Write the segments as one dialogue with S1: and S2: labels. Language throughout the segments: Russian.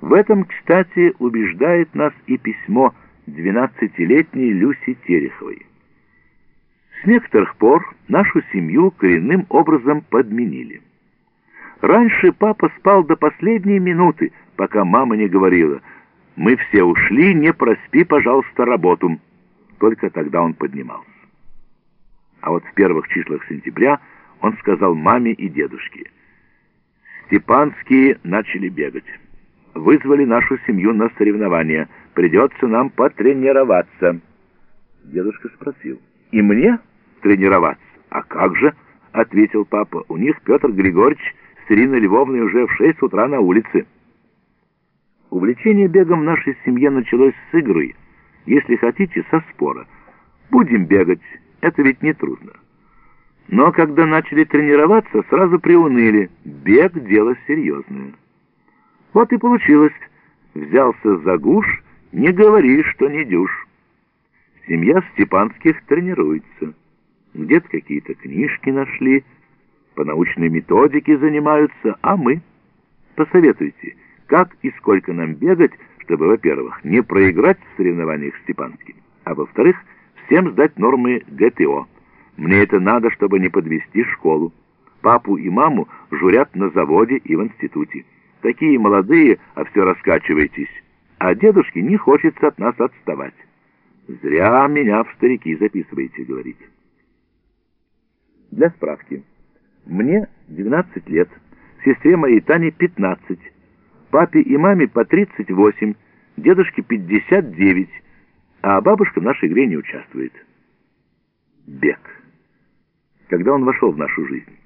S1: В этом, кстати, убеждает нас и письмо 12-летней Люси Тереховой. С некоторых пор нашу семью коренным образом подменили. Раньше папа спал до последней минуты, пока мама не говорила «Мы все ушли, не проспи, пожалуйста, работу». Только тогда он поднимался. А вот в первых числах сентября он сказал маме и дедушке. Степанские начали бегать. Вызвали нашу семью на соревнования. Придется нам потренироваться. Дедушка спросил. И мне тренироваться? А как же? Ответил папа. У них Петр Григорьевич с Ириной Львовной уже в шесть утра на улице. Увлечение бегом в нашей семье началось с игры, если хотите, со спора. Будем бегать, это ведь не трудно. Но когда начали тренироваться, сразу приуныли. Бег — дело серьезное. Вот и получилось. Взялся за гуш, не говори, что не дюшь. Семья Степанских тренируется. Где-то какие-то книжки нашли, по научной методике занимаются, а мы? Посоветуйте, как и сколько нам бегать, чтобы, во-первых, не проиграть в соревнованиях Степанским, а во-вторых, всем сдать нормы ГТО. Мне это надо, чтобы не подвести школу. Папу и маму журят на заводе и в институте. Такие молодые, а все раскачиваетесь. А дедушке не хочется от нас отставать. Зря меня в старики записываете, говорит. Для справки. Мне 12 лет, сестре моей Тане 15, папе и маме по 38, дедушке 59, а бабушка в нашей игре не участвует. Бег когда он вошел в нашу жизнь.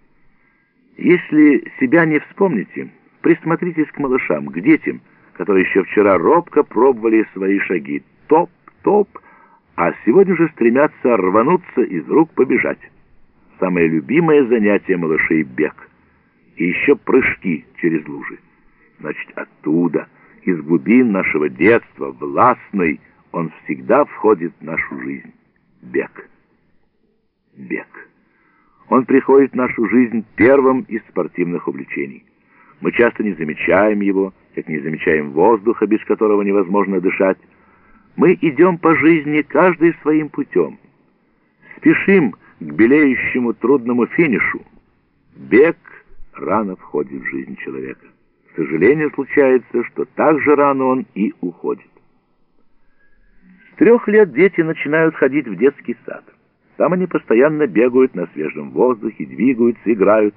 S1: Если себя не вспомните, присмотритесь к малышам, к детям, которые еще вчера робко пробовали свои шаги. Топ, топ, а сегодня же стремятся рвануться из рук побежать. Самое любимое занятие малышей — бег. И еще прыжки через лужи. Значит, оттуда, из глубин нашего детства, властный, он всегда входит в нашу жизнь. Бег. Бег. Он приходит в нашу жизнь первым из спортивных увлечений. Мы часто не замечаем его, как не замечаем воздуха, без которого невозможно дышать. Мы идем по жизни каждый своим путем. Спешим к белеющему трудному финишу. Бег рано входит в жизнь человека. К сожалению, случается, что так же рано он и уходит. С трех лет дети начинают ходить в детский сад. Там они постоянно бегают на свежем воздухе, двигаются, играют.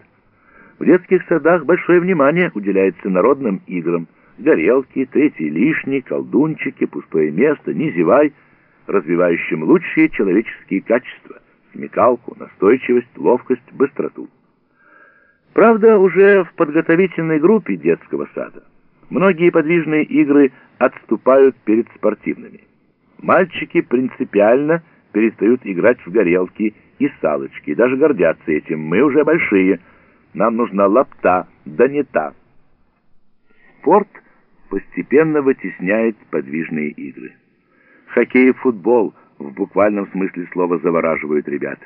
S1: В детских садах большое внимание уделяется народным играм. Горелки, третий лишний, колдунчики, пустое место, не зевай, развивающим лучшие человеческие качества, смекалку, настойчивость, ловкость, быстроту. Правда, уже в подготовительной группе детского сада многие подвижные игры отступают перед спортивными. Мальчики принципиально перестают играть в горелки и салочки, даже гордятся этим. Мы уже большие, нам нужна лапта, да не та. Спорт постепенно вытесняет подвижные игры. Хоккей и футбол в буквальном смысле слова завораживают ребят.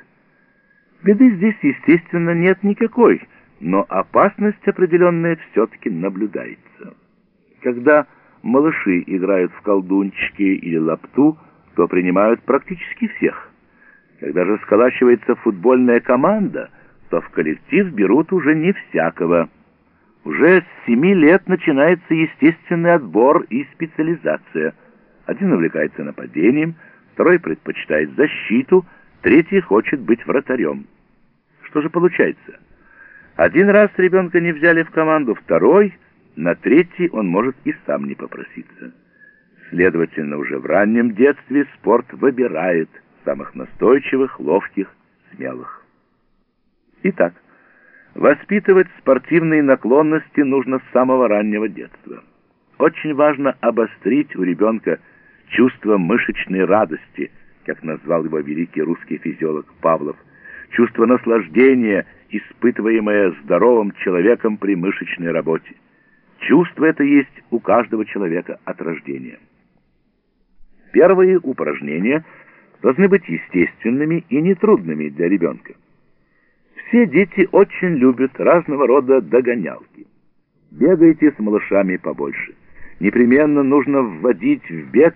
S1: Беды здесь, естественно, нет никакой, но опасность определенная все-таки наблюдается. Когда малыши играют в колдунчики или лапту, то принимают практически всех. Когда же сколачивается футбольная команда, то в коллектив берут уже не всякого. Уже с семи лет начинается естественный отбор и специализация. Один увлекается нападением, второй предпочитает защиту, третий хочет быть вратарем. Что же получается? Один раз ребенка не взяли в команду, второй, на третий он может и сам не попроситься. Следовательно, уже в раннем детстве спорт выбирает самых настойчивых, ловких, смелых. Итак, воспитывать спортивные наклонности нужно с самого раннего детства. Очень важно обострить у ребенка чувство мышечной радости, как назвал его великий русский физиолог Павлов, чувство наслаждения, испытываемое здоровым человеком при мышечной работе. Чувство это есть у каждого человека от рождения. Первые упражнения должны быть естественными и нетрудными для ребенка. Все дети очень любят разного рода догонялки. Бегайте с малышами побольше. непременно нужно вводить в бег